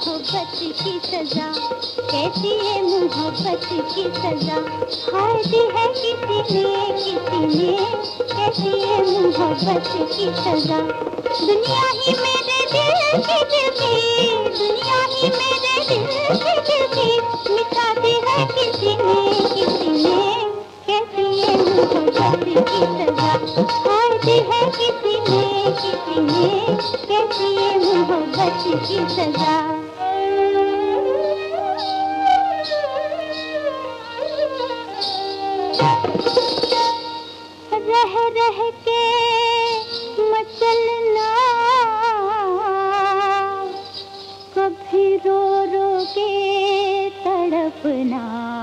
मोहब्बत की सजा। कैसी है मोहब्बत की सजा। हारती है किसी ने किसी ने। कैसी है मोहब्बत की सजा। दुनिया ही मेरे दिल की दिल की दुनिया ही मेरे दिल की दिल की मिटाती है किसी ने किसी ने। कैसी है मोहब्बत की सजा। हारती है किसी ने किसी ने। कैसी है मोहब्बत की सजा। रह रह के मचलना। कभी रो रो के तड़पना।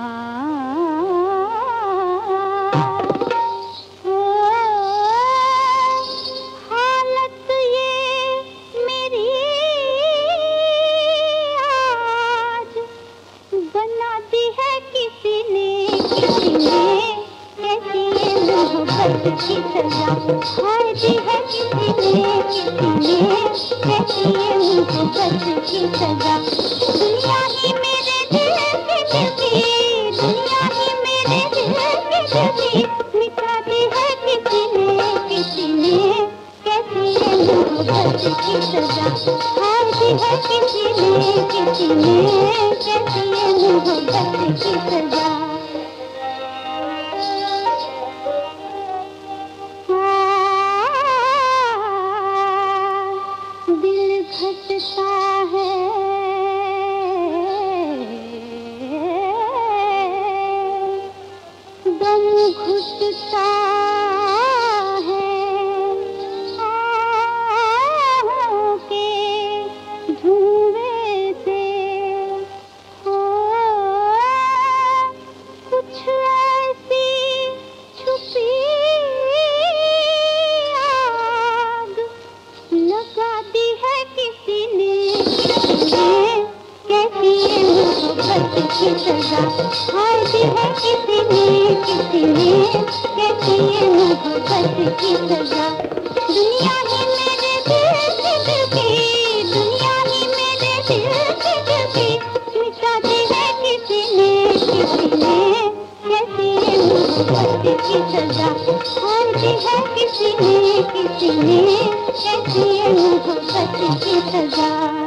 सजा हर जगह मुसीबत की सजा दुनिया ही मेरे दिल की छवि दुनिया ही मेरे दिल की छवि मिटा दी है किसी ने किसी ने कैसी है मुसीबत की सजा हर जगह किसी ने किसी ने घुसता सजा हर है कितने कितने कहती है मोहब्बत की सजा। दुनिया ही मेरे दिल से डूबी दुनिया ही मेरे दिल से डूबी मिटाते हैं कितने कितने कहती है मोहब्बत की सजा। हर है कितने कितने कहती है मोहब्बत की सजा।